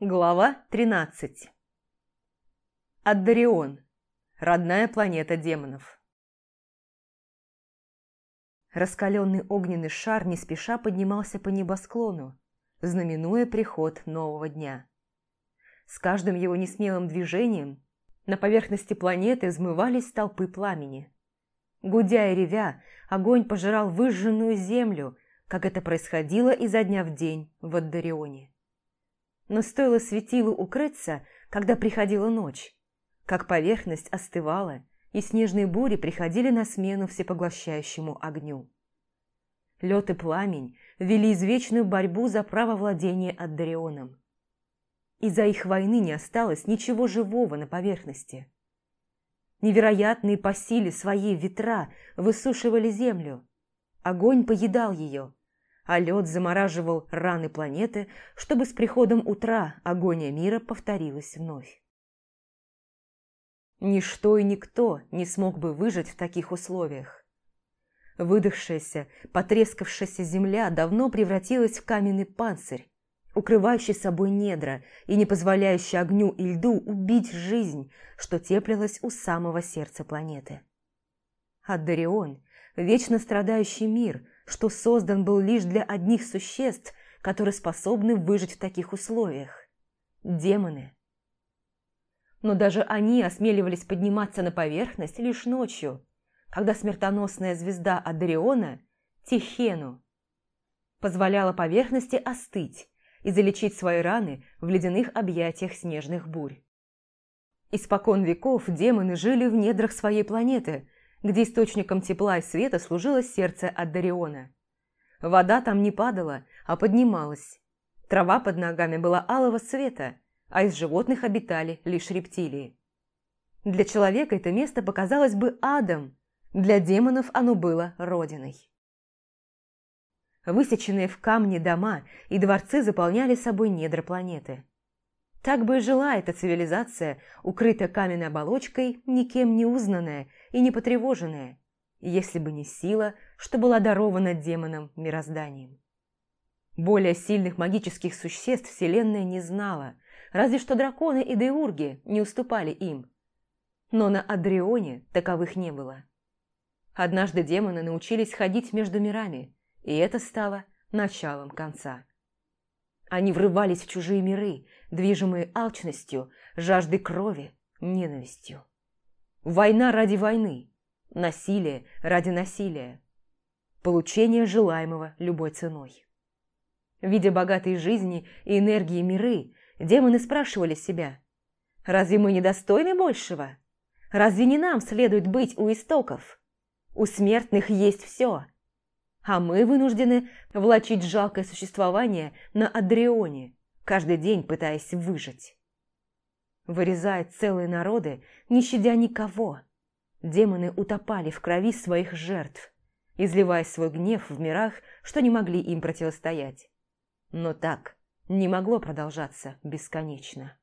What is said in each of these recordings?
Глава 13 Аддарион. Родная планета демонов. Раскаленный огненный шар не спеша поднимался по небосклону, знаменуя приход нового дня. С каждым его несмелым движением на поверхности планеты взмывались толпы пламени. Гудя и ревя, огонь пожирал выжженную землю, как это происходило изо дня в день в Аддарионе. Но стоило светилу укрыться, когда приходила ночь, как поверхность остывала, и снежные бури приходили на смену всепоглощающему огню. Лед и пламень вели извечную борьбу за право владения Аддарионом. Из-за их войны не осталось ничего живого на поверхности. Невероятные по силе своей ветра высушивали землю. Огонь поедал ее, а лед замораживал раны планеты, чтобы с приходом утра агония мира повторилась вновь. Ничто и никто не смог бы выжить в таких условиях. Выдохшаяся, потрескавшаяся земля давно превратилась в каменный панцирь, укрывающий собой недра и не позволяющий огню и льду убить жизнь, что теплилась у самого сердца планеты. Аддарион – вечно страдающий мир – что создан был лишь для одних существ, которые способны выжить в таких условиях – демоны. Но даже они осмеливались подниматься на поверхность лишь ночью, когда смертоносная звезда Адриона, Тихену, позволяла поверхности остыть и залечить свои раны в ледяных объятиях снежных бурь. Испокон веков демоны жили в недрах своей планеты – где источником тепла и света служило сердце Аддариона. Вода там не падала, а поднималась. Трава под ногами была алого цвета, а из животных обитали лишь рептилии. Для человека это место показалось бы адом, для демонов оно было родиной. Высеченные в камне дома и дворцы заполняли собой недра планеты. Так бы и жила эта цивилизация, укрытая каменной оболочкой, никем не узнанная и не потревоженная, если бы не сила, что была дарована демонам мирозданием. Более сильных магических существ Вселенная не знала, разве что драконы и деурги не уступали им. Но на Адрионе таковых не было. Однажды демоны научились ходить между мирами, и это стало началом конца. Они врывались в чужие миры, движимые алчностью, жаждой крови, ненавистью. Война ради войны, насилие ради насилия, получение желаемого любой ценой. Видя богатые жизни и энергии миры, демоны спрашивали себя, «Разве мы недостойны большего? Разве не нам следует быть у истоков? У смертных есть все, а мы вынуждены влачить жалкое существование на Адрионе, каждый день пытаясь выжить. Вырезая целые народы, не щадя никого, демоны утопали в крови своих жертв, изливая свой гнев в мирах, что не могли им противостоять. Но так не могло продолжаться бесконечно.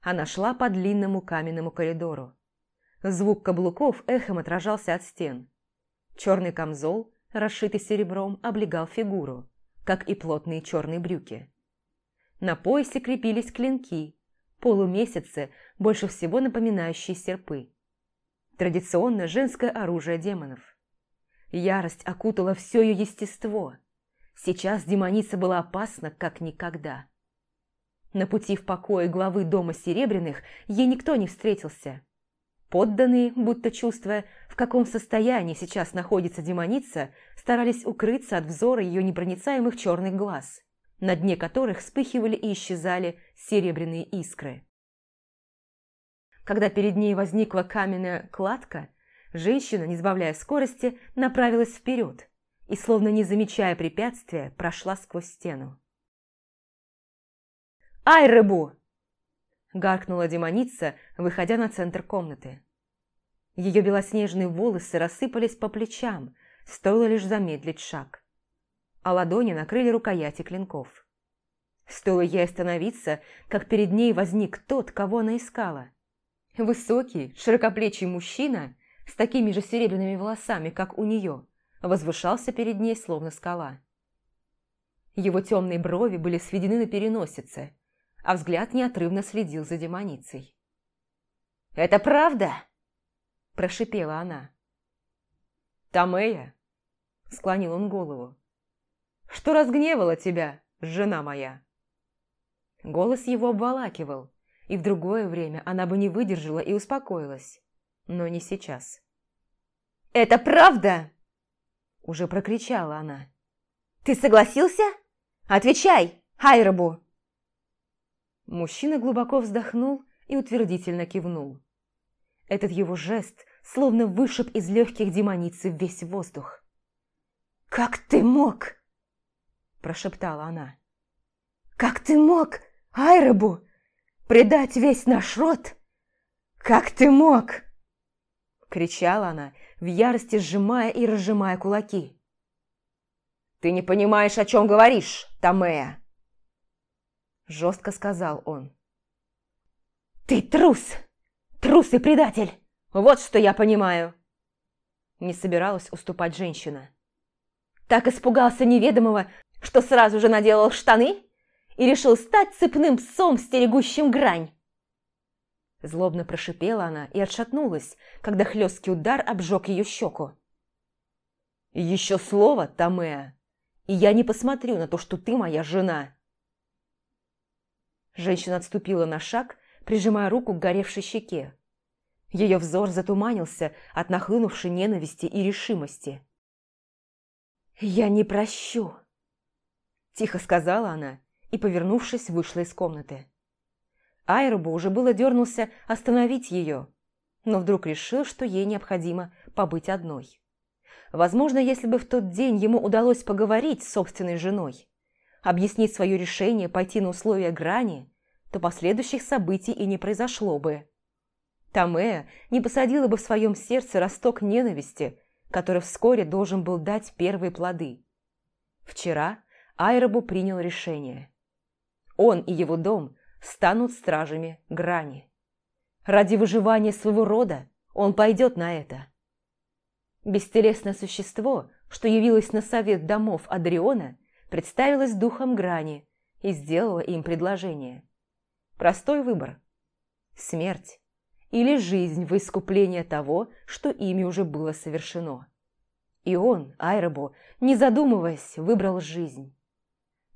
Она шла по длинному каменному коридору. Звук каблуков эхом отражался от стен. Черный камзол, расшитый серебром, облегал фигуру, как и плотные черные брюки. На поясе крепились клинки, полумесяцы, больше всего напоминающие серпы. Традиционно женское оружие демонов. Ярость окутала все ее естество. Сейчас демоница была опасна, как никогда. На пути в покое главы Дома Серебряных ей никто не встретился – Подданные, будто чувствуя, в каком состоянии сейчас находится демоница, старались укрыться от взора ее непроницаемых черных глаз, на дне которых вспыхивали и исчезали серебряные искры. Когда перед ней возникла каменная кладка, женщина, не сбавляя скорости, направилась вперед и, словно не замечая препятствия, прошла сквозь стену. «Ай, рыбу!» гаркнула демоница, выходя на центр комнаты. Ее белоснежные волосы рассыпались по плечам, стоило лишь замедлить шаг. А ладони накрыли рукояти клинков. Стоило ей остановиться, как перед ней возник тот, кого она искала. Высокий, широкоплечий мужчина с такими же серебряными волосами, как у нее, возвышался перед ней, словно скала. Его темные брови были сведены на переносице, а взгляд неотрывно следил за демоницей. «Это правда?» – прошипела она. «Тамея?» – склонил он голову. «Что разгневало тебя, жена моя?» Голос его обволакивал, и в другое время она бы не выдержала и успокоилась, но не сейчас. «Это правда?» – уже прокричала она. «Ты согласился? Отвечай, Хайрабу!» Мужчина глубоко вздохнул и утвердительно кивнул. Этот его жест словно вышиб из легких демоницы весь воздух. «Как ты мог?» – прошептала она. «Как ты мог, Айрабу, предать весь наш род? Как ты мог?» Кричала она, в ярости сжимая и разжимая кулаки. «Ты не понимаешь, о чем говоришь, Тамея!» Жестко сказал он. «Ты трус! Трус и предатель! Вот что я понимаю!» Не собиралась уступать женщина. Так испугался неведомого, что сразу же наделал штаны и решил стать цепным псом, стерегущим грань. Злобно прошипела она и отшатнулась, когда хлесткий удар обжег ее щеку. «Еще слово, Томеа, и я не посмотрю на то, что ты моя жена!» Женщина отступила на шаг, прижимая руку к горевшей щеке. Ее взор затуманился от нахлынувшей ненависти и решимости. «Я не прощу!» Тихо сказала она и, повернувшись, вышла из комнаты. Айробу уже было дернулся остановить ее, но вдруг решил, что ей необходимо побыть одной. Возможно, если бы в тот день ему удалось поговорить с собственной женой, объяснить свое решение пойти на условия грани, то последующих событий и не произошло бы. Тамея не посадила бы в своем сердце росток ненависти, который вскоре должен был дать первые плоды. Вчера Айробу принял решение. Он и его дом станут стражами грани. Ради выживания своего рода он пойдет на это. Бестелесное существо, что явилось на совет домов Адриона, представилось духом грани и сделало им предложение. Простой выбор – смерть или жизнь в искупление того, что ими уже было совершено. И он, Айробо, не задумываясь, выбрал жизнь.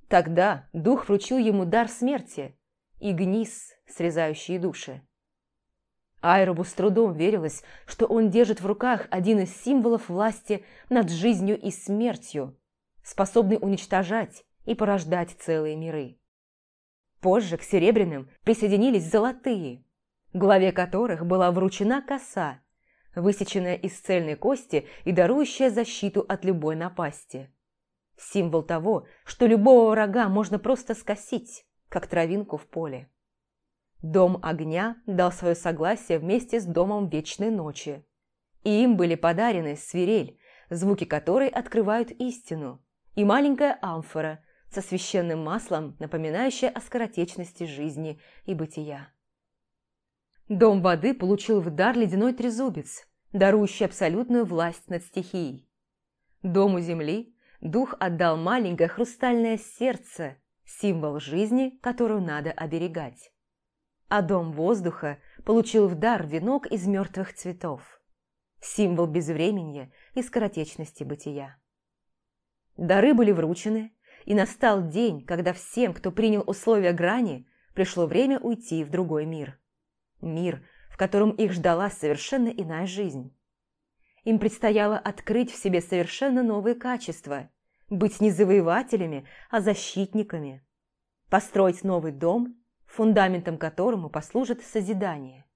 Тогда дух вручил ему дар смерти, и гниз, срезающие души. Айробу с трудом верилось, что он держит в руках один из символов власти над жизнью и смертью, способный уничтожать и порождать целые миры. Позже к серебряным присоединились золотые, главе которых была вручена коса, высеченная из цельной кости и дарующая защиту от любой напасти. Символ того, что любого врага можно просто скосить, как травинку в поле. Дом огня дал свое согласие вместе с домом вечной ночи. И им были подарены свирель, звуки которой открывают истину, и маленькая амфора со священным маслом, напоминающая о скоротечности жизни и бытия. Дом воды получил в дар ледяной трезубец, дарующий абсолютную власть над стихией. Дому земли дух отдал маленькое хрустальное сердце, символ жизни, которую надо оберегать. А дом воздуха получил в дар венок из мертвых цветов, символ безвременья и скоротечности бытия. Дары были вручены, и настал день, когда всем, кто принял условия грани, пришло время уйти в другой мир. Мир, в котором их ждала совершенно иная жизнь. Им предстояло открыть в себе совершенно новые качества, быть не завоевателями, а защитниками. Построить новый дом, фундаментом которому послужит созидание.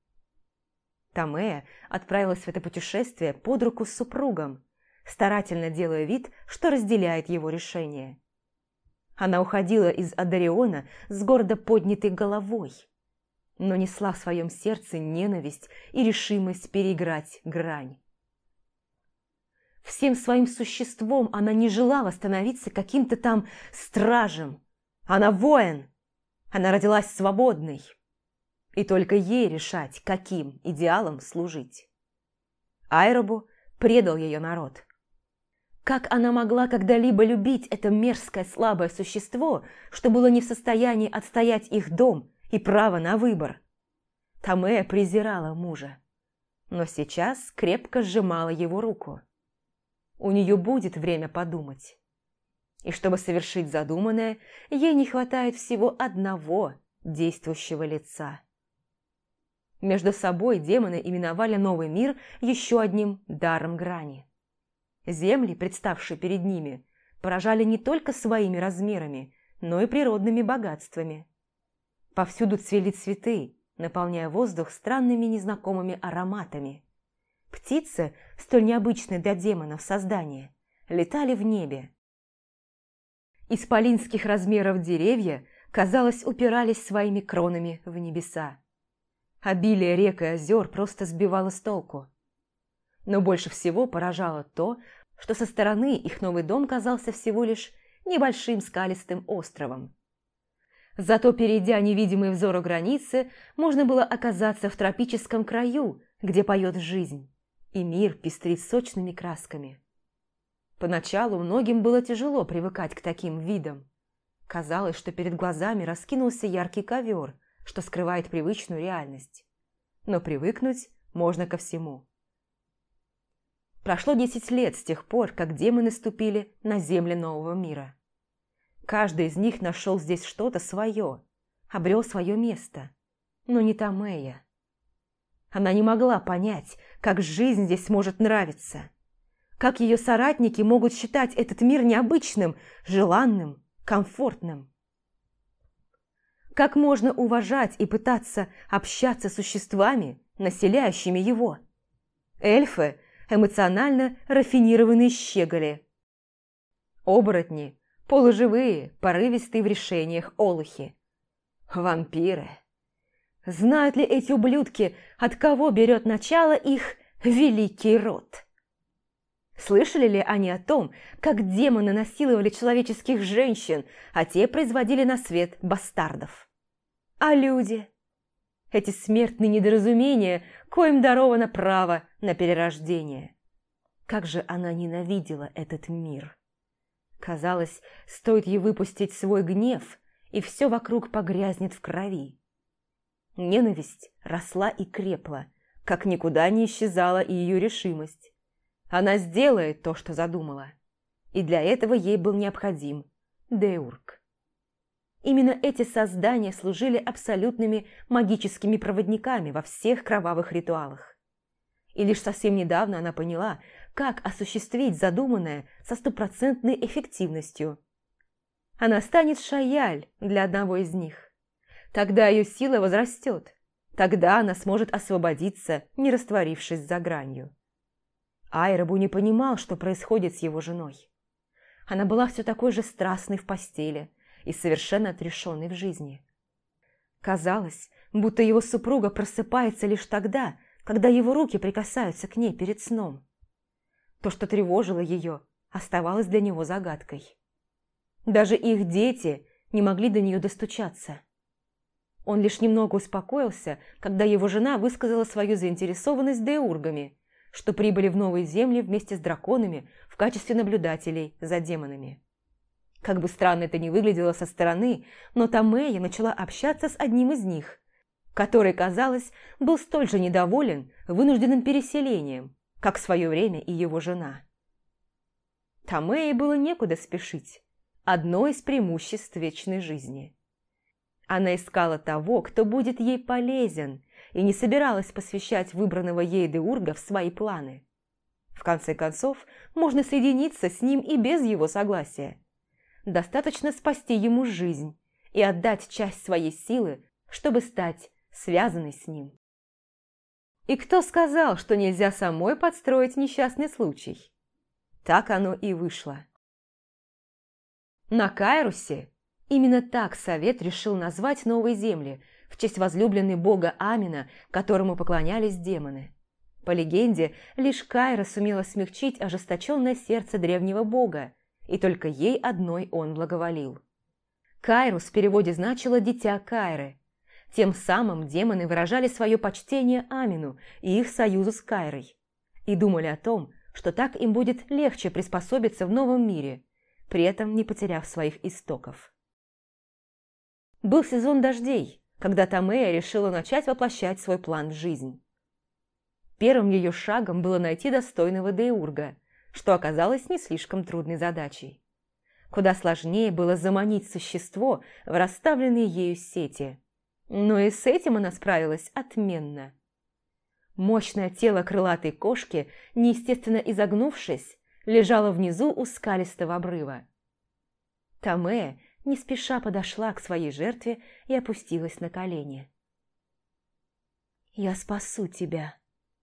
Тамея отправилась в это путешествие под руку с супругом, старательно делая вид, что разделяет его решение. Она уходила из Адариона с гордо поднятой головой, но несла в своем сердце ненависть и решимость переиграть грань. Всем своим существом она не желала становиться каким-то там стражем. Она воин. Она родилась свободной. И только ей решать, каким идеалом служить. Айробу предал ее народ. Как она могла когда-либо любить это мерзкое слабое существо, что было не в состоянии отстоять их дом и право на выбор? Тамея презирала мужа, но сейчас крепко сжимала его руку. У нее будет время подумать. И чтобы совершить задуманное, ей не хватает всего одного действующего лица. Между собой демоны именовали новый мир еще одним даром грани. Земли, представшие перед ними, поражали не только своими размерами, но и природными богатствами. Повсюду цвели цветы, наполняя воздух странными незнакомыми ароматами. Птицы, столь необычные для демонов создания, летали в небе. Исполинских размеров деревья, казалось, упирались своими кронами в небеса. Обилие рек и озер просто сбивало с толку. Но больше всего поражало то, что со стороны их новый дом казался всего лишь небольшим скалистым островом. Зато, перейдя невидимые взору границы, можно было оказаться в тропическом краю, где поет жизнь, и мир пестрит сочными красками. Поначалу многим было тяжело привыкать к таким видам. Казалось, что перед глазами раскинулся яркий ковер, что скрывает привычную реальность. Но привыкнуть можно ко всему. Прошло десять лет с тех пор, как демоны ступили на земли нового мира. Каждый из них нашел здесь что-то свое, обрел свое место, но не Тамея. Она не могла понять, как жизнь здесь может нравиться, как ее соратники могут считать этот мир необычным, желанным, комфортным. Как можно уважать и пытаться общаться с существами, населяющими его? Эльфы – эмоционально рафинированные щеголи. Оборотни – полуживые, порывистые в решениях олухи. Вампиры. Знают ли эти ублюдки, от кого берет начало их великий род? Слышали ли они о том, как демоны насиловали человеческих женщин, а те производили на свет бастардов? А люди? Эти смертные недоразумения, коим даровано право на перерождение. Как же она ненавидела этот мир! Казалось, стоит ей выпустить свой гнев, и все вокруг погрязнет в крови. Ненависть росла и крепла, как никуда не исчезала и ее решимость. Она сделает то, что задумала. И для этого ей был необходим Деург. Именно эти создания служили абсолютными магическими проводниками во всех кровавых ритуалах. И лишь совсем недавно она поняла, как осуществить задуманное со стопроцентной эффективностью. Она станет шаяль для одного из них. Тогда ее сила возрастет. Тогда она сможет освободиться, не растворившись за гранью. Айрабу не понимал, что происходит с его женой. Она была все такой же страстной в постели и совершенно отрешенной в жизни. Казалось, будто его супруга просыпается лишь тогда, когда его руки прикасаются к ней перед сном. То, что тревожило ее, оставалось для него загадкой. Даже их дети не могли до нее достучаться. Он лишь немного успокоился, когда его жена высказала свою заинтересованность деургами что прибыли в новые земли вместе с драконами в качестве наблюдателей за демонами. Как бы странно это ни выглядело со стороны, но Тамея начала общаться с одним из них, который, казалось, был столь же недоволен вынужденным переселением, как в свое время и его жена. Тамее было некуда спешить, одно из преимуществ вечной жизни. Она искала того, кто будет ей полезен, и не собиралась посвящать выбранного ей Деурга в свои планы. В конце концов, можно соединиться с ним и без его согласия. Достаточно спасти ему жизнь и отдать часть своей силы, чтобы стать связанной с ним. И кто сказал, что нельзя самой подстроить несчастный случай? Так оно и вышло. На Кайрусе именно так совет решил назвать новые земли, в честь возлюбленной бога Амина, которому поклонялись демоны. По легенде, лишь Кайра сумела смягчить ожесточенное сердце древнего бога, и только ей одной он благоволил. Кайрус в переводе значило «дитя Кайры». Тем самым демоны выражали свое почтение Амину и их союзу с Кайрой, и думали о том, что так им будет легче приспособиться в новом мире, при этом не потеряв своих истоков. Был сезон дождей, когда Тамея решила начать воплощать свой план в жизнь. Первым ее шагом было найти достойного Деурга, что оказалось не слишком трудной задачей. Куда сложнее было заманить существо в расставленные ею сети. Но и с этим она справилась отменно. Мощное тело крылатой кошки, неестественно изогнувшись, лежало внизу у скалистого обрыва. Таме не спеша подошла к своей жертве и опустилась на колени. «Я спасу тебя»,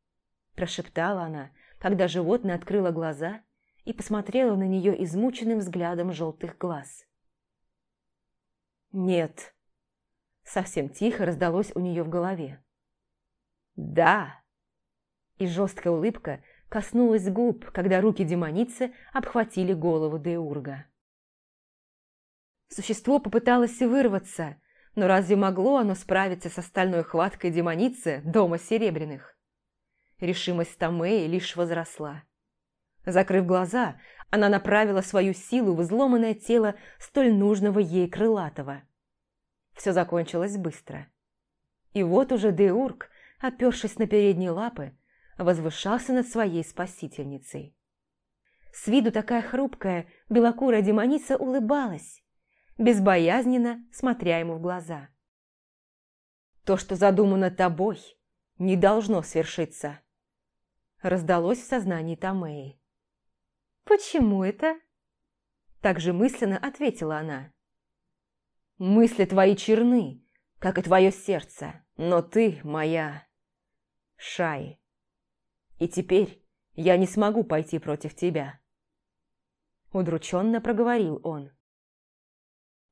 – прошептала она, когда животное открыло глаза и посмотрела на нее измученным взглядом желтых глаз. «Нет», – совсем тихо раздалось у нее в голове. «Да!» И жесткая улыбка коснулась губ, когда руки демоницы обхватили голову Деурга. Существо попыталось вырваться, но разве могло оно справиться с остальной хваткой демоницы Дома Серебряных? Решимость Томеи лишь возросла. Закрыв глаза, она направила свою силу в изломанное тело столь нужного ей крылатого. Все закончилось быстро. И вот уже Деург опершись на передние лапы, возвышался над своей спасительницей. С виду такая хрупкая, белокурая демоница улыбалась, безбоязненно смотря ему в глаза. «То, что задумано тобой, не должно свершиться», раздалось в сознании Томеи. «Почему это?» Так же мысленно ответила она. «Мысли твои черны, как и твое сердце, но ты моя Шай. И теперь я не смогу пойти против тебя. Удрученно проговорил он.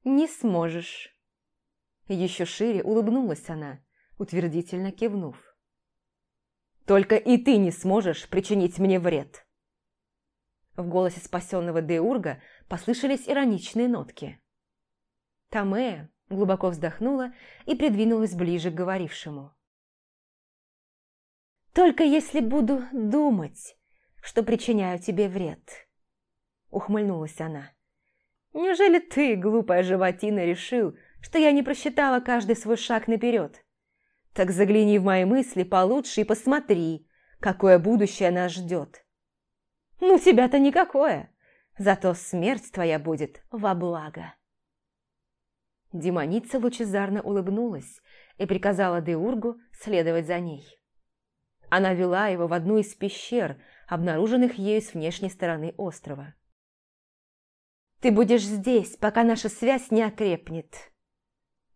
Не сможешь. Еще шире улыбнулась она, утвердительно кивнув. Только и ты не сможешь причинить мне вред. В голосе спасенного Деурга послышались ироничные нотки. Тамея глубоко вздохнула и придвинулась ближе к говорившему. Только если буду думать, что причиняю тебе вред. Ухмыльнулась она. Неужели ты, глупая животина, решил, что я не просчитала каждый свой шаг наперед? Так загляни в мои мысли получше и посмотри, какое будущее нас ждет. Ну, тебя-то никакое, зато смерть твоя будет во благо. Демоница лучезарно улыбнулась и приказала Деургу следовать за ней. Она вела его в одну из пещер, обнаруженных ею с внешней стороны острова. «Ты будешь здесь, пока наша связь не окрепнет», —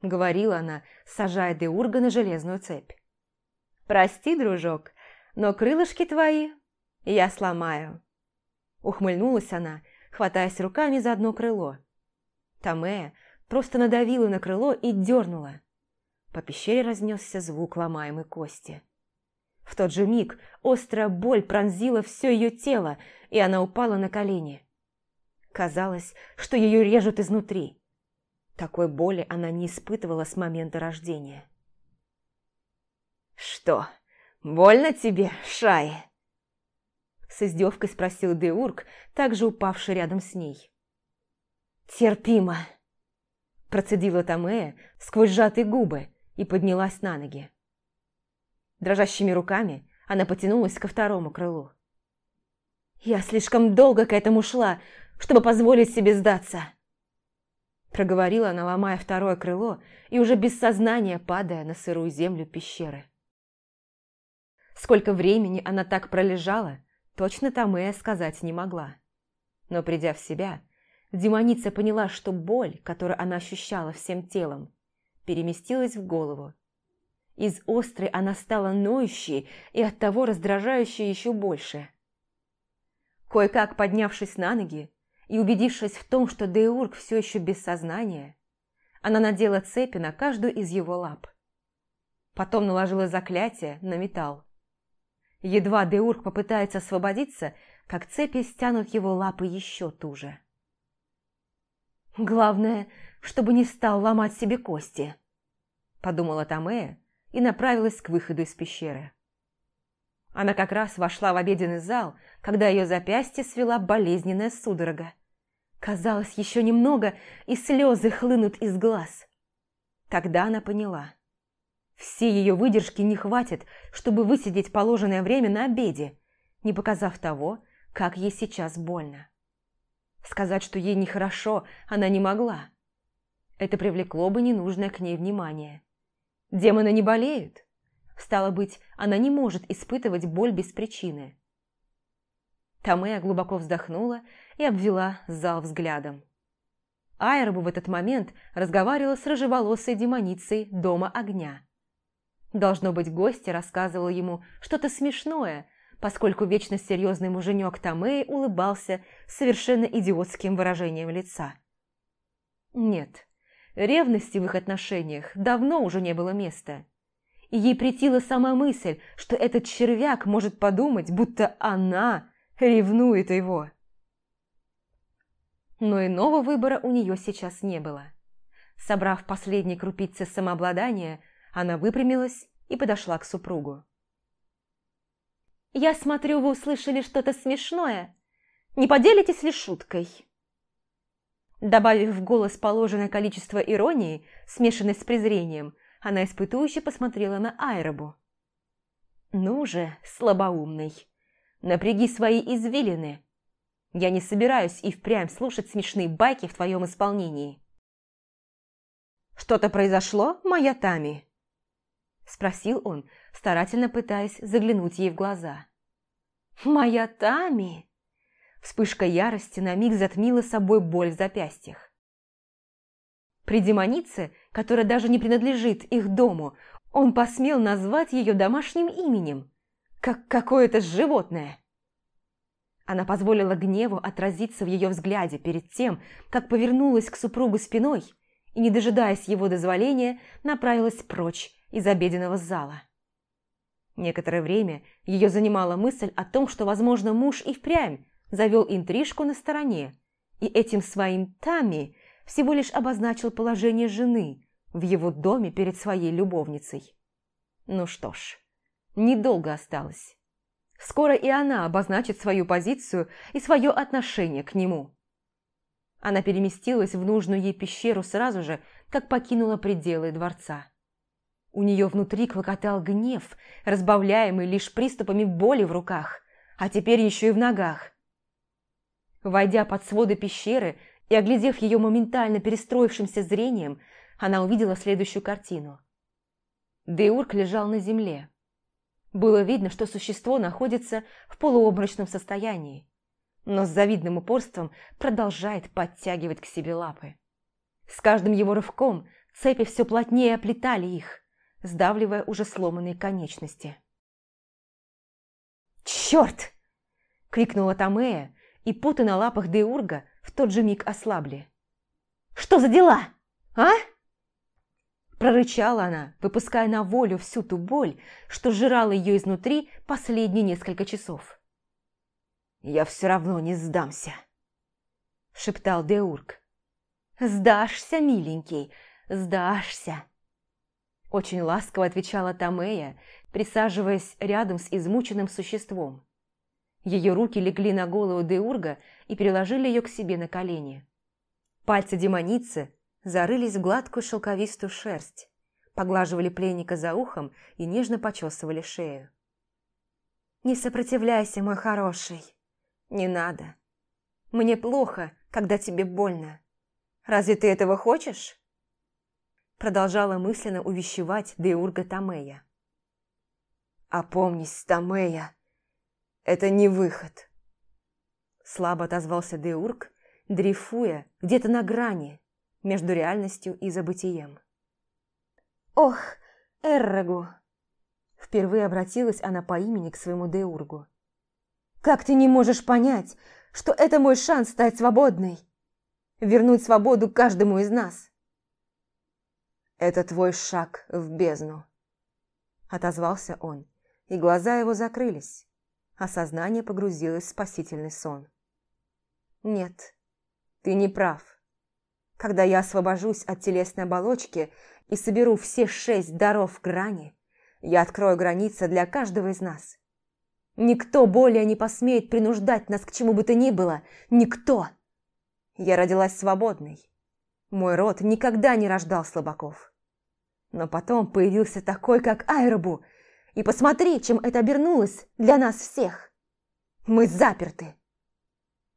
говорила она, сажая Деурга на железную цепь. «Прости, дружок, но крылышки твои я сломаю». Ухмыльнулась она, хватаясь руками за одно крыло. Тамея просто надавила на крыло и дернула. По пещере разнесся звук ломаемой кости. В тот же миг острая боль пронзила все ее тело, и она упала на колени. Казалось, что ее режут изнутри. Такой боли она не испытывала с момента рождения. «Что, больно тебе, Шай?» С издевкой спросил Деург, также упавший рядом с ней. «Терпимо!» Процедила Томея сквозь сжатые губы и поднялась на ноги. Дрожащими руками она потянулась ко второму крылу. «Я слишком долго к этому шла, чтобы позволить себе сдаться!» Проговорила она, ломая второе крыло и уже без сознания падая на сырую землю пещеры. Сколько времени она так пролежала, точно Тамея сказать не могла. Но придя в себя, демоница поняла, что боль, которую она ощущала всем телом, переместилась в голову из острой она стала ноющей и оттого раздражающей еще больше. Кое-как поднявшись на ноги и убедившись в том, что Деург все еще без сознания, она надела цепи на каждую из его лап. Потом наложила заклятие на металл. Едва Деург попытается освободиться, как цепи стянут его лапы еще туже. «Главное, чтобы не стал ломать себе кости», – подумала Тамея, и направилась к выходу из пещеры. Она как раз вошла в обеденный зал, когда ее запястье свела болезненная судорога. Казалось, еще немного, и слезы хлынут из глаз. Тогда она поняла. Все ее выдержки не хватит, чтобы высидеть положенное время на обеде, не показав того, как ей сейчас больно. Сказать, что ей нехорошо, она не могла. Это привлекло бы ненужное к ней внимание. Демоны не болеют. Стало быть, она не может испытывать боль без причины. Тамея глубоко вздохнула и обвела зал взглядом. Айрбу в этот момент разговаривала с рыжеволосой демоницей Дома Огня. Должно быть, гостья рассказывала ему что-то смешное, поскольку вечно серьезный муженек Тамеи улыбался совершенно идиотским выражением лица. Нет, ревности в их отношениях давно уже не было места. И ей претила сама мысль, что этот червяк может подумать, будто она ревнует его. Но иного выбора у нее сейчас не было. Собрав последние крупицы самообладания, она выпрямилась и подошла к супругу. «Я смотрю, вы услышали что-то смешное. Не поделитесь ли шуткой?» Добавив в голос положенное количество иронии, смешанной с презрением, она испытующе посмотрела на Айробу. «Ну же, слабоумный, напряги свои извилины. Я не собираюсь и впрямь слушать смешные байки в твоем исполнении». «Что-то произошло, моя Тами?» Спросил он, старательно пытаясь заглянуть ей в глаза. «Моя Тами!» Вспышка ярости на миг затмила собой боль в запястьях. При демонице, которая даже не принадлежит их дому, он посмел назвать ее домашним именем, как какое-то животное. Она позволила гневу отразиться в ее взгляде перед тем, как повернулась к супругу спиной и, не дожидаясь его дозволения, направилась прочь из обеденного зала. Некоторое время ее занимала мысль о том, что, возможно, муж и впрямь завел интрижку на стороне, и этим своим «тами» всего лишь обозначил положение жены в его доме перед своей любовницей. Ну что ж, недолго осталось. Скоро и она обозначит свою позицию и свое отношение к нему. Она переместилась в нужную ей пещеру сразу же, как покинула пределы дворца. У нее внутри клокотал гнев, разбавляемый лишь приступами боли в руках, а теперь еще и в ногах. Войдя под своды пещеры и оглядев ее моментально перестроившимся зрением, она увидела следующую картину. Деурк лежал на земле. Было видно, что существо находится в полуобморочном состоянии, но с завидным упорством продолжает подтягивать к себе лапы. С каждым его рывком цепи все плотнее оплетали их, сдавливая уже сломанные конечности. «Черт!» – крикнула Тамея, и путы на лапах Деурга в тот же миг ослабли. «Что за дела, а?» Прорычала она, выпуская на волю всю ту боль, что сжирала ее изнутри последние несколько часов. «Я все равно не сдамся», – шептал Деург. «Сдашься, миленький, сдашься», очень ласково отвечала Тамея, присаживаясь рядом с измученным существом. Ее руки легли на голову Деурга и переложили ее к себе на колени. Пальцы демоницы зарылись в гладкую шелковистую шерсть, поглаживали пленника за ухом и нежно почесывали шею. «Не сопротивляйся, мой хороший. Не надо. Мне плохо, когда тебе больно. Разве ты этого хочешь?» продолжала мысленно увещевать Деурга Тамея. «Опомнись, Тамея, это не выход!» Слабо отозвался Деург, дрейфуя где-то на грани между реальностью и забытием. «Ох, Эррегу!» Впервые обратилась она по имени к своему Деургу. «Как ты не можешь понять, что это мой шанс стать свободной? Вернуть свободу каждому из нас?» «Это твой шаг в бездну», – отозвался он, и глаза его закрылись, а сознание погрузилось в спасительный сон. «Нет, ты не прав. Когда я освобожусь от телесной оболочки и соберу все шесть даров грани, я открою границы для каждого из нас. Никто более не посмеет принуждать нас к чему бы то ни было. Никто. Я родилась свободной. Мой род никогда не рождал слабаков. Но потом появился такой, как Айробу, и посмотри, чем это обернулось для нас всех. Мы заперты.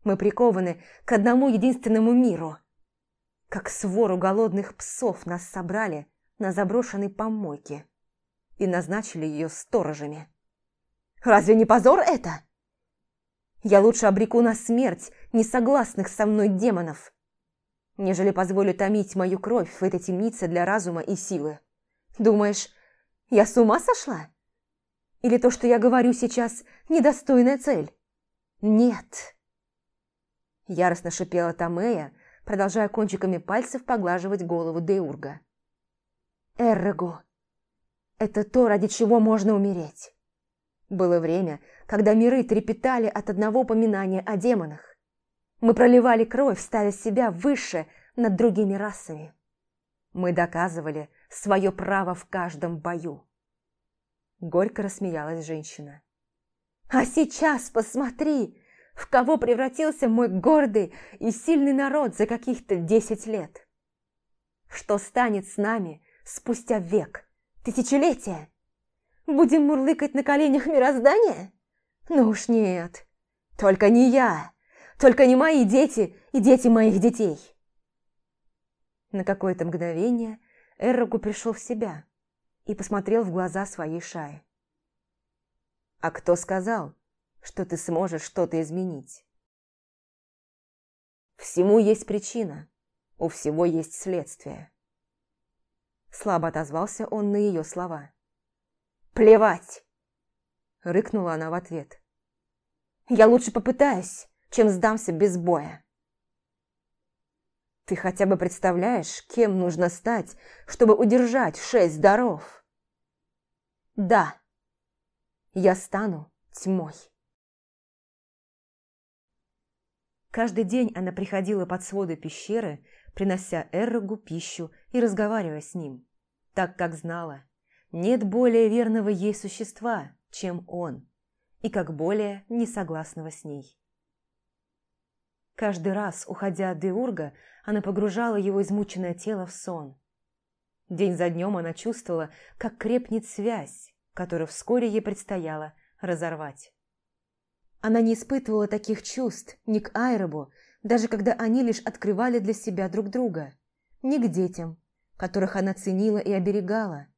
Мы прикованы к одному единственному миру. Как свору голодных псов нас собрали на заброшенной помойке и назначили ее сторожами. Разве не позор это? Я лучше обреку на смерть несогласных со мной демонов, нежели позволю томить мою кровь в этой темнице для разума и силы. Думаешь, я с ума сошла? Или то, что я говорю сейчас, недостойная цель? Нет. Яростно шипела Тамея, продолжая кончиками пальцев поглаживать голову Деурга. Эррегу, это то, ради чего можно умереть. Было время, когда миры трепетали от одного упоминания о демонах. Мы проливали кровь, ставя себя выше над другими расами. Мы доказывали свое право в каждом бою. Горько рассмеялась женщина. «А сейчас посмотри, в кого превратился мой гордый и сильный народ за каких-то десять лет! Что станет с нами спустя век, тысячелетия?» Будем мурлыкать на коленях мироздания? Ну уж нет. Только не я. Только не мои дети и дети моих детей. На какое-то мгновение Эрроку пришел в себя и посмотрел в глаза своей Шаи. «А кто сказал, что ты сможешь что-то изменить?» «Всему есть причина, у всего есть следствие». Слабо отозвался он на ее слова. «Плевать!» – рыкнула она в ответ. «Я лучше попытаюсь, чем сдамся без боя». «Ты хотя бы представляешь, кем нужно стать, чтобы удержать шесть даров?» «Да, я стану тьмой». Каждый день она приходила под своды пещеры, принося Эррогу пищу и разговаривая с ним, так как знала – нет более верного ей существа, чем он, и как более несогласного с ней. Каждый раз, уходя от Деурга, она погружала его измученное тело в сон. День за днем она чувствовала, как крепнет связь, которую вскоре ей предстояло разорвать. Она не испытывала таких чувств ни к Айробу, даже когда они лишь открывали для себя друг друга, ни к детям, которых она ценила и оберегала,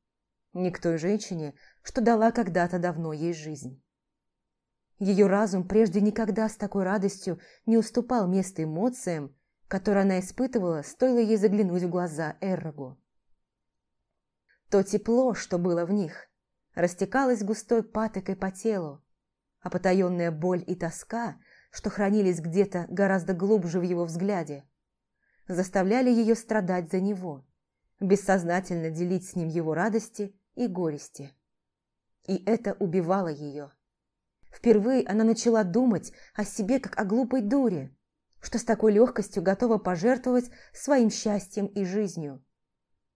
ни к той женщине, что дала когда-то давно ей жизнь. Ее разум прежде никогда с такой радостью не уступал место эмоциям, которые она испытывала, стоило ей заглянуть в глаза Эррогу. То тепло, что было в них, растекалось густой патокой по телу, а потаенная боль и тоска, что хранились где-то гораздо глубже в его взгляде, заставляли ее страдать за него, бессознательно делить с ним его радости и горести. И это убивало ее. Впервые она начала думать о себе как о глупой дуре, что с такой легкостью готова пожертвовать своим счастьем и жизнью.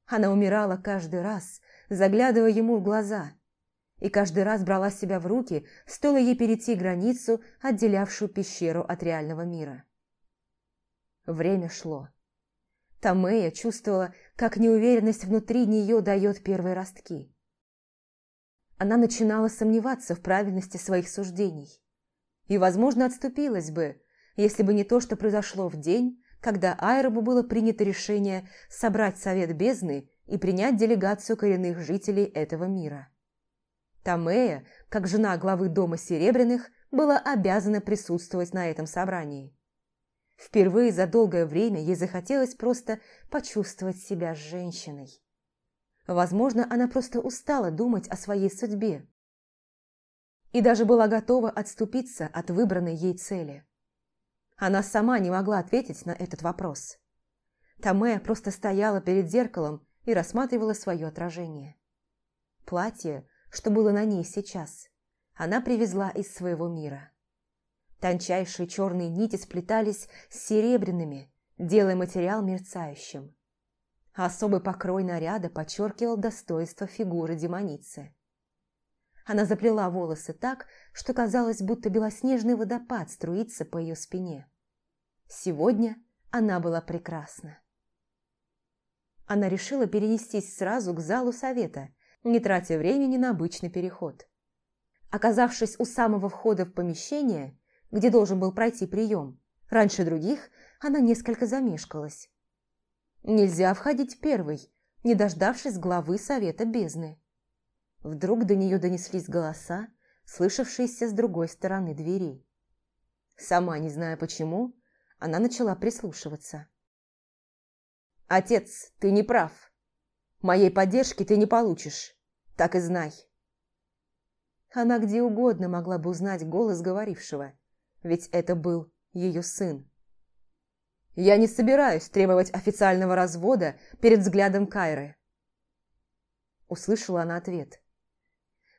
Она умирала каждый раз, заглядывая ему в глаза, и каждый раз брала себя в руки, стоило ей перейти границу, отделявшую пещеру от реального мира. Время шло. Тамея чувствовала, как неуверенность внутри нее дает первые ростки. Она начинала сомневаться в правильности своих суждений. И, возможно, отступилась бы, если бы не то, что произошло в день, когда Айробу было принято решение собрать Совет Бездны и принять делегацию коренных жителей этого мира. Тамея, как жена главы Дома Серебряных, была обязана присутствовать на этом собрании. Впервые за долгое время ей захотелось просто почувствовать себя женщиной. Возможно, она просто устала думать о своей судьбе. И даже была готова отступиться от выбранной ей цели. Она сама не могла ответить на этот вопрос. Тамея просто стояла перед зеркалом и рассматривала свое отражение. Платье, что было на ней сейчас, она привезла из своего мира. Тончайшие черные нити сплетались с серебряными, делая материал мерцающим. Особый покрой наряда подчеркивал достоинство фигуры демоницы. Она заплела волосы так, что казалось, будто белоснежный водопад струится по ее спине. Сегодня она была прекрасна. Она решила перенестись сразу к залу совета, не тратя времени на обычный переход. Оказавшись у самого входа в помещение, где должен был пройти прием, раньше других она несколько замешкалась. Нельзя входить первой, не дождавшись главы совета бездны. Вдруг до нее донеслись голоса, слышавшиеся с другой стороны дверей. Сама не зная почему, она начала прислушиваться. «Отец, ты не прав. Моей поддержки ты не получишь. Так и знай». Она где угодно могла бы узнать голос говорившего, ведь это был ее сын. «Я не собираюсь требовать официального развода перед взглядом Кайры». Услышала она ответ.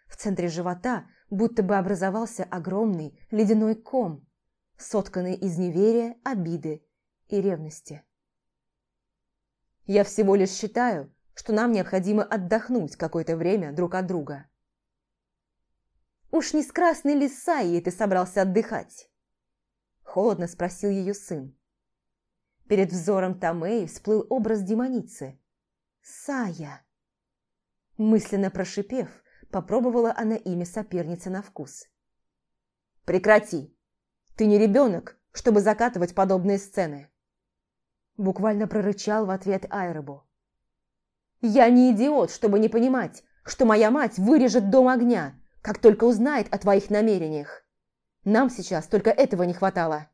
В центре живота будто бы образовался огромный ледяной ком, сотканный из неверия, обиды и ревности. «Я всего лишь считаю, что нам необходимо отдохнуть какое-то время друг от друга». «Уж не с красной ли ты собрался отдыхать?» Холодно спросил ее сын. Перед взором Томеи всплыл образ демоницы. «Сая!» Мысленно прошипев, попробовала она имя соперницы на вкус. «Прекрати! Ты не ребенок, чтобы закатывать подобные сцены!» Буквально прорычал в ответ Айробу. «Я не идиот, чтобы не понимать, что моя мать вырежет дом огня, как только узнает о твоих намерениях. Нам сейчас только этого не хватало.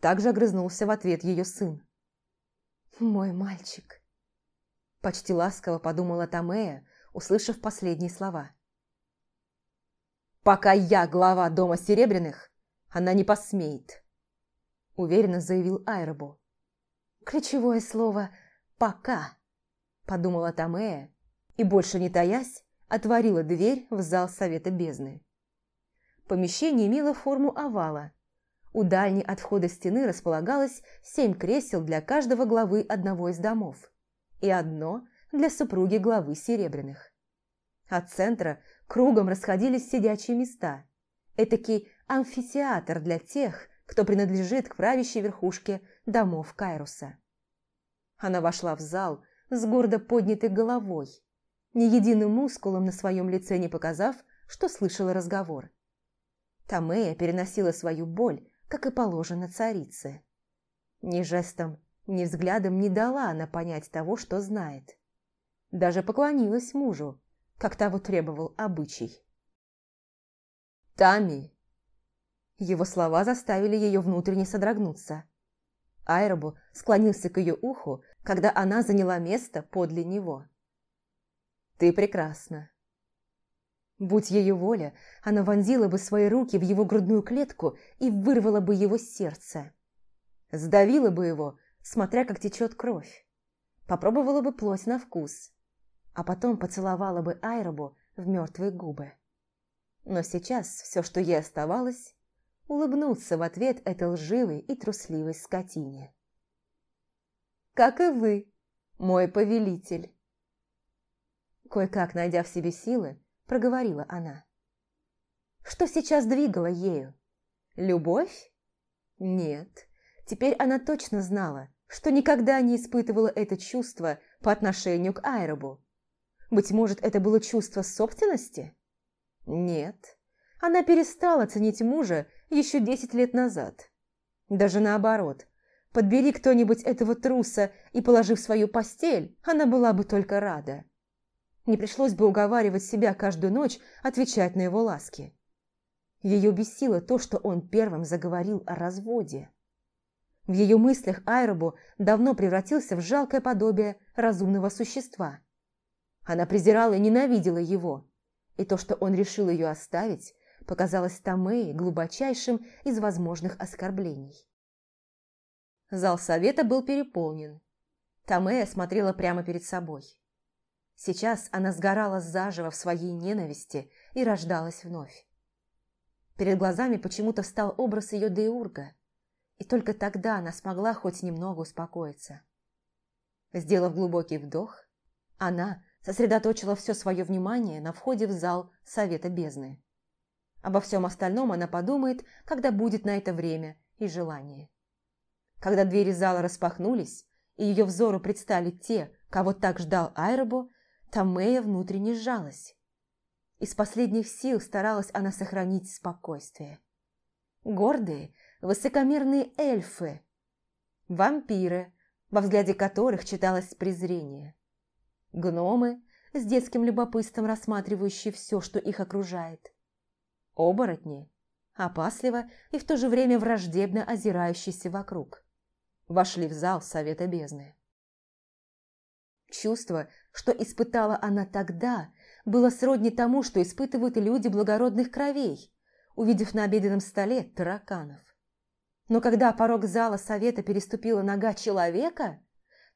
Также огрызнулся в ответ ее сын. «Мой мальчик!» Почти ласково подумала Томея, услышав последние слова. «Пока я глава Дома Серебряных, она не посмеет», уверенно заявил Айробу. «Ключевое слово «пока», подумала Томея, и, больше не таясь, отворила дверь в зал Совета Бездны. Помещение имело форму овала. У дальней от входа стены располагалось семь кресел для каждого главы одного из домов и одно для супруги главы Серебряных. От центра кругом расходились сидячие места. Этакий амфитеатр для тех, кто принадлежит к правящей верхушке домов Кайруса. Она вошла в зал с гордо поднятой головой, ни единым мускулом на своем лице не показав, что слышала разговор. Тамея переносила свою боль, как и положено царице. Ни жестом, ни взглядом не дала она понять того, что знает. Даже поклонилась мужу, как того требовал обычай. «Тами!» Его слова заставили ее внутренне содрогнуться. Айробу склонился к ее уху, когда она заняла место подле него. «Ты прекрасна!» Будь ее воля, она вонзила бы свои руки в его грудную клетку и вырвала бы его сердце. Сдавила бы его, смотря как течет кровь. Попробовала бы плоть на вкус, а потом поцеловала бы Айробу в мертвые губы. Но сейчас все, что ей оставалось, улыбнуться в ответ этой лживой и трусливой скотине. «Как и вы, мой повелитель!» Кое-как найдя в себе силы, проговорила она. Что сейчас двигало ею? Любовь? Нет. Теперь она точно знала, что никогда не испытывала это чувство по отношению к Айробу. Быть может, это было чувство собственности? Нет. Она перестала ценить мужа еще десять лет назад. Даже наоборот. Подбери кто-нибудь этого труса и положи в свою постель, она была бы только рада. Не пришлось бы уговаривать себя каждую ночь отвечать на его ласки. Ее бесило то, что он первым заговорил о разводе. В ее мыслях Айробу давно превратился в жалкое подобие разумного существа. Она презирала и ненавидела его, и то, что он решил ее оставить, показалось Томее глубочайшим из возможных оскорблений. Зал совета был переполнен. Томея смотрела прямо перед собой. Сейчас она сгорала заживо в своей ненависти и рождалась вновь. Перед глазами почему-то встал образ ее Деурга, и только тогда она смогла хоть немного успокоиться. Сделав глубокий вдох, она сосредоточила все свое внимание на входе в зал Совета Бездны. Обо всем остальном она подумает, когда будет на это время и желание. Когда двери зала распахнулись, и ее взору предстали те, кого так ждал Айробо, Тамея внутренне сжалась. Из последних сил старалась она сохранить спокойствие. Гордые, высокомерные эльфы, вампиры, во взгляде которых читалось презрение, гномы, с детским любопытством рассматривающие все, что их окружает, оборотни, опасливо и в то же время враждебно озирающиеся вокруг, вошли в зал Совета Бездны. Чувство, что испытала она тогда, было сродни тому, что испытывают люди благородных кровей, увидев на обеденном столе тараканов. Но когда порог зала совета переступила нога человека,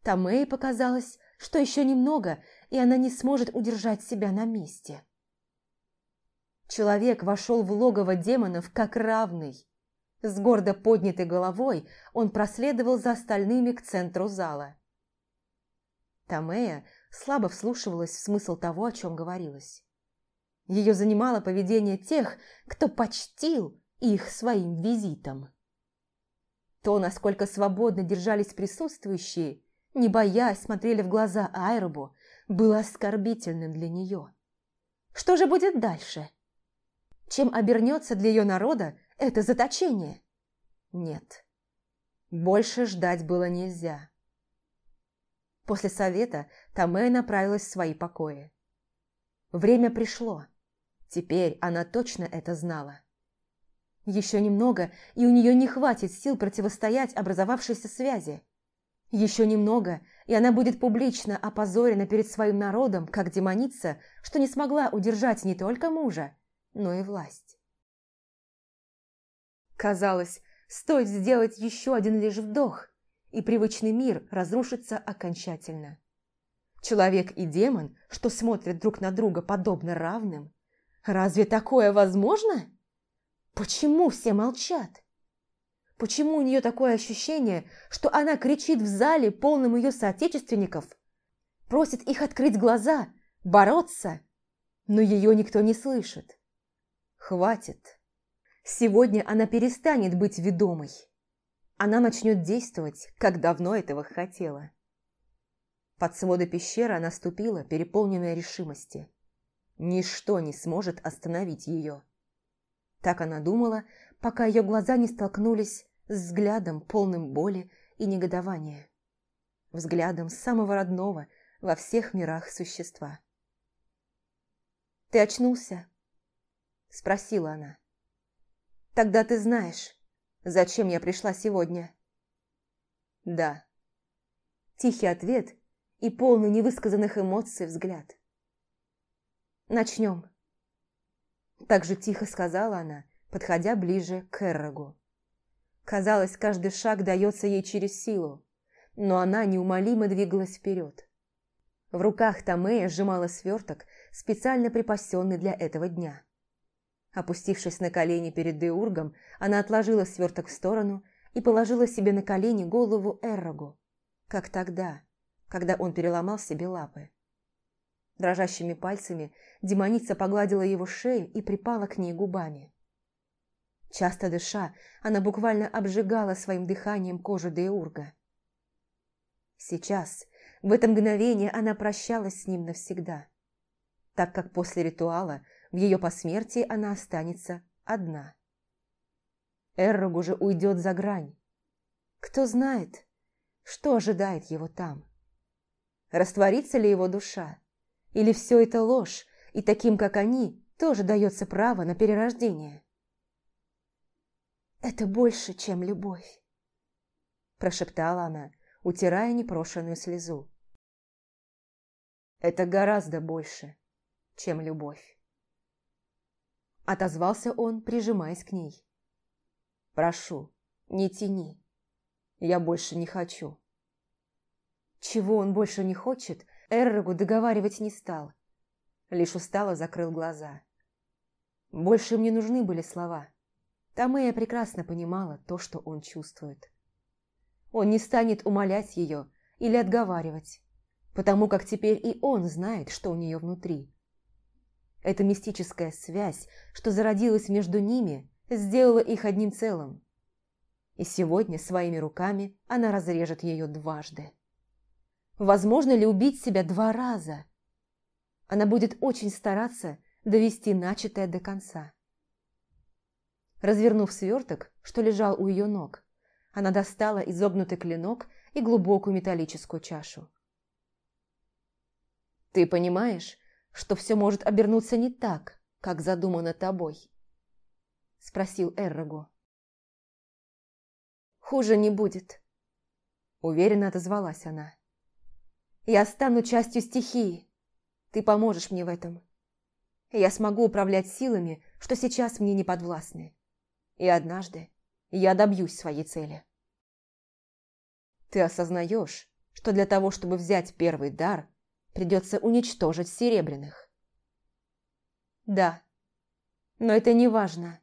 Томей показалось, что еще немного, и она не сможет удержать себя на месте. Человек вошел в логово демонов как равный. С гордо поднятой головой он проследовал за остальными к центру зала. Тамея слабо вслушивалась в смысл того, о чем говорилось. Ее занимало поведение тех, кто почтил их своим визитом. То, насколько свободно держались присутствующие, не боясь смотрели в глаза Айробу, было оскорбительным для нее. Что же будет дальше? Чем обернется для ее народа это заточение? Нет. Больше ждать было нельзя. После совета Томея направилась в свои покои. Время пришло. Теперь она точно это знала. Еще немного, и у нее не хватит сил противостоять образовавшейся связи. Еще немного, и она будет публично опозорена перед своим народом, как демоница, что не смогла удержать не только мужа, но и власть. Казалось, стоит сделать еще один лишь вдох, и привычный мир разрушится окончательно. Человек и демон, что смотрят друг на друга подобно равным, разве такое возможно? Почему все молчат? Почему у нее такое ощущение, что она кричит в зале, полном ее соотечественников, просит их открыть глаза, бороться, но ее никто не слышит? Хватит. Сегодня она перестанет быть ведомой она начнет действовать, как давно этого хотела. Под своды пещеры она ступила, переполненная решимости. Ничто не сможет остановить ее. Так она думала, пока ее глаза не столкнулись с взглядом, полным боли и негодования. Взглядом самого родного во всех мирах существа. «Ты очнулся?» – спросила она. «Тогда ты знаешь, Зачем я пришла сегодня? Да. Тихий ответ и полный невысказанных эмоций взгляд. Начнем. Так же тихо сказала она, подходя ближе к Эррогу. Казалось, каждый шаг дается ей через силу, но она неумолимо двигалась вперед. В руках Томея сжимала сверток, специально припасенный для этого дня. Опустившись на колени перед Деургом, она отложила сверток в сторону и положила себе на колени голову Эррогу, как тогда, когда он переломал себе лапы. Дрожащими пальцами демоница погладила его шею и припала к ней губами. Часто дыша, она буквально обжигала своим дыханием кожу Деурга. Сейчас, в это мгновение, она прощалась с ним навсегда, так как после ритуала в ее посмертии она останется одна. Эррог уже уйдет за грань. Кто знает, что ожидает его там? Растворится ли его душа? Или все это ложь, и таким, как они, тоже дается право на перерождение? «Это больше, чем любовь», – прошептала она, утирая непрошенную слезу. «Это гораздо больше, чем любовь». Отозвался он, прижимаясь к ней. «Прошу, не тяни. Я больше не хочу». Чего он больше не хочет, Эррогу договаривать не стал. Лишь устало закрыл глаза. Больше мне нужны были слова. Тамея прекрасно понимала то, что он чувствует. Он не станет умолять ее или отговаривать. потому как теперь и он знает, что у нее внутри. Эта мистическая связь, что зародилась между ними, сделала их одним целым. И сегодня своими руками она разрежет ее дважды. Возможно ли убить себя два раза? Она будет очень стараться довести начатое до конца. Развернув сверток, что лежал у ее ног, она достала изогнутый клинок и глубокую металлическую чашу. «Ты понимаешь, что все может обернуться не так, как задумано тобой?» – спросил Эррогу. «Хуже не будет», – уверенно отозвалась она. «Я стану частью стихии. Ты поможешь мне в этом. Я смогу управлять силами, что сейчас мне не подвластны. И однажды я добьюсь своей цели». «Ты осознаешь, что для того, чтобы взять первый дар, придется уничтожить серебряных. Да, но это не важно.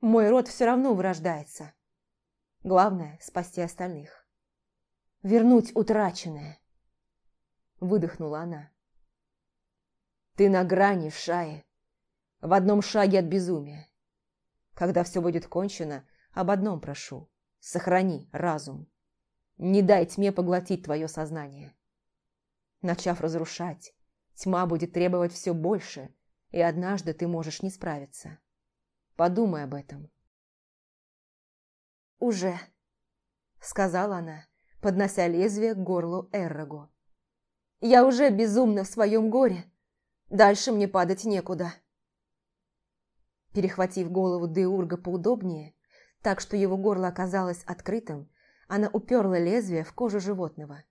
Мой род все равно вырождается. Главное – спасти остальных. Вернуть утраченное. Выдохнула она. Ты на грани, Шаи. В одном шаге от безумия. Когда все будет кончено, об одном прошу. Сохрани разум. Не дай тьме поглотить твое сознание. Начав разрушать, тьма будет требовать все больше, и однажды ты можешь не справиться. Подумай об этом. «Уже», — сказала она, поднося лезвие к горлу Эррогу. «Я уже безумна в своем горе. Дальше мне падать некуда». Перехватив голову Деурга поудобнее, так что его горло оказалось открытым, она уперла лезвие в кожу животного.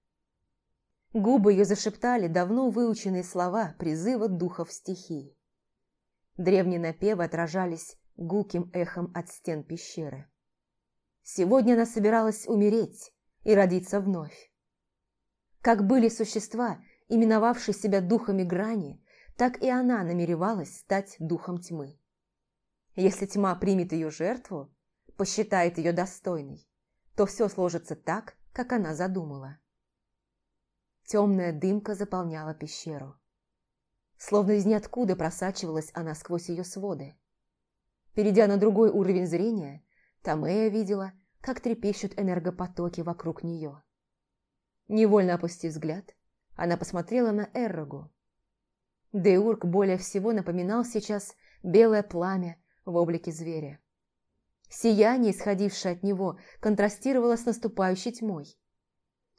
Губы ее зашептали давно выученные слова призыва духов стихии. Древние напевы отражались гулким эхом от стен пещеры. Сегодня она собиралась умереть и родиться вновь. Как были существа, именовавшие себя духами грани, так и она намеревалась стать духом тьмы. Если тьма примет ее жертву, посчитает ее достойной, то все сложится так, как она задумала. Темная дымка заполняла пещеру. Словно из ниоткуда просачивалась она сквозь ее своды. Перейдя на другой уровень зрения, Тамея видела, как трепещут энергопотоки вокруг нее. Невольно опустив взгляд, она посмотрела на Эррогу. Деург более всего напоминал сейчас белое пламя в облике зверя. Сияние, исходившее от него, контрастировало с наступающей тьмой.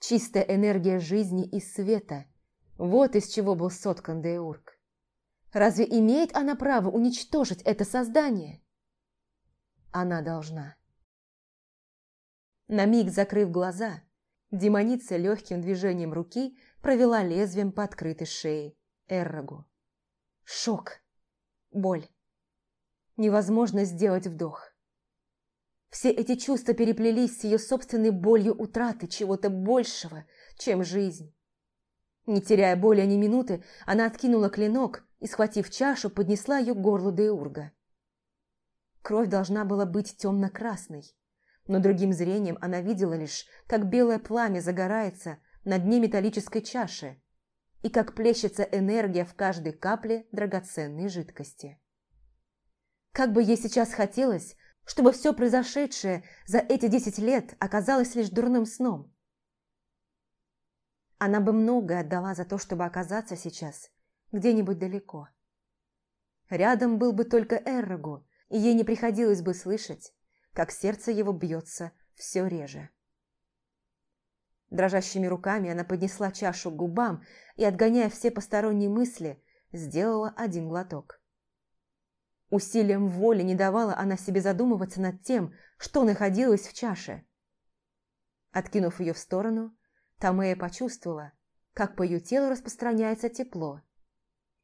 Чистая энергия жизни и света. Вот из чего был соткан Деург. Разве имеет она право уничтожить это создание? Она должна. На миг закрыв глаза, демоница легким движением руки провела лезвием по открытой шее Эррогу. Шок. Боль. Невозможно сделать вдох. Все эти чувства переплелись с ее собственной болью утраты чего-то большего, чем жизнь. Не теряя более ни минуты, она откинула клинок и, схватив чашу, поднесла ее к горлу Деурга. Кровь должна была быть темно-красной, но другим зрением она видела лишь, как белое пламя загорается на дне металлической чаши и как плещется энергия в каждой капле драгоценной жидкости. Как бы ей сейчас хотелось, чтобы все произошедшее за эти десять лет оказалось лишь дурным сном. Она бы многое отдала за то, чтобы оказаться сейчас где-нибудь далеко. Рядом был бы только Эррогу, и ей не приходилось бы слышать, как сердце его бьется все реже. Дрожащими руками она поднесла чашу к губам и, отгоняя все посторонние мысли, сделала один глоток. Усилием воли не давала она себе задумываться над тем, что находилось в чаше. Откинув ее в сторону, Тамея почувствовала, как по ее телу распространяется тепло,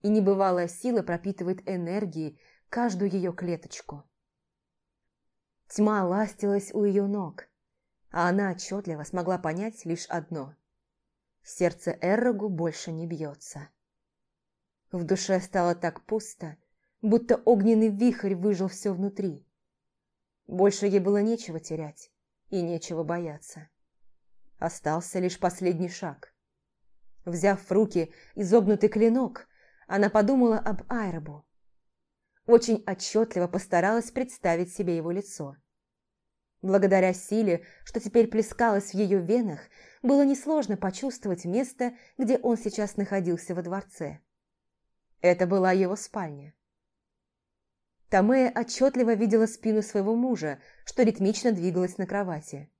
и небывалая сила пропитывает энергией каждую ее клеточку. Тьма ластилась у ее ног, а она отчетливо смогла понять лишь одно – сердце Эррогу больше не бьется. В душе стало так пусто, будто огненный вихрь выжил все внутри. Больше ей было нечего терять и нечего бояться. Остался лишь последний шаг. Взяв в руки изогнутый клинок, она подумала об Айробу. Очень отчетливо постаралась представить себе его лицо. Благодаря силе, что теперь плескалось в ее венах, было несложно почувствовать место, где он сейчас находился во дворце. Это была его спальня. Томея отчетливо видела спину своего мужа, что ритмично двигалась на кровати.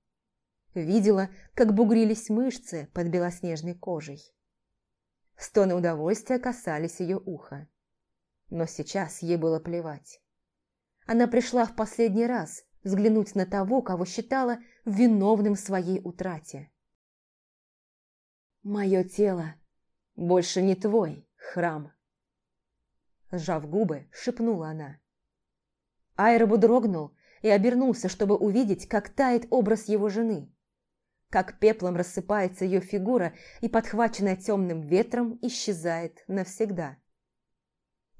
Видела, как бугрились мышцы под белоснежной кожей. Стоны удовольствия касались ее уха. Но сейчас ей было плевать. Она пришла в последний раз взглянуть на того, кого считала виновным в своей утрате. «Мое тело больше не твой храм», Сжав губы, шепнула она. Айробу дрогнул и обернулся, чтобы увидеть, как тает образ его жены. Как пеплом рассыпается ее фигура и, подхваченная темным ветром, исчезает навсегда.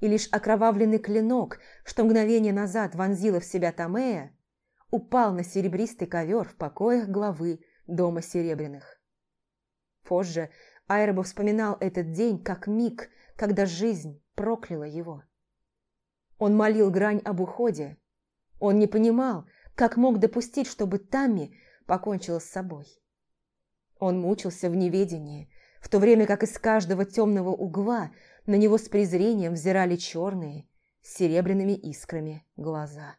И лишь окровавленный клинок, что мгновение назад вонзила в себя Томея, упал на серебристый ковер в покоях главы Дома Серебряных. Позже Айробу вспоминал этот день как миг, когда жизнь прокляла его. Он молил грань об уходе. Он не понимал, как мог допустить, чтобы Тамми покончила с собой. Он мучился в неведении, в то время как из каждого темного угла на него с презрением взирали черные, с серебряными искрами глаза.